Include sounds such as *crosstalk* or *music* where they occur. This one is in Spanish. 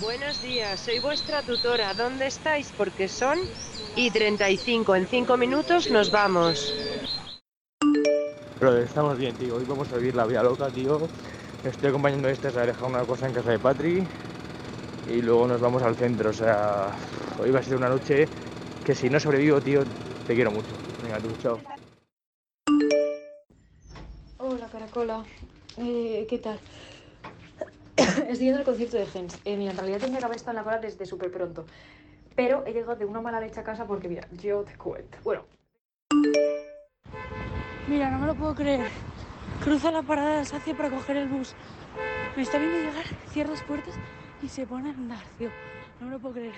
Buenos días, soy vuestra tutora. ¿Dónde estáis? Porque son y 35. En 5 minutos nos vamos. Pero estamos bien, tío. Hoy vamos a vivir la vida loca, tío. Estoy acompañando a este a dejar una cosa en casa de Patri. Y luego nos vamos al centro. O sea, hoy va a ser una noche que si no sobrevivo, tío, te quiero mucho. Venga, tú, chao. Hola, Caracola. Eh, ¿Qué tal? *laughs* Estoy yendo al concierto de Gens. Eh, mira, en realidad tenía que haber estado en la cola desde súper pronto. Pero he llegado de una mala leche a casa porque, mira, yo te cuento. Bueno. Mira, no me lo puedo creer. Cruza la parada de Alsacia para coger el bus. Me está viendo llegar, cierra las puertas y se pone a andar, tío. No me lo puedo creer.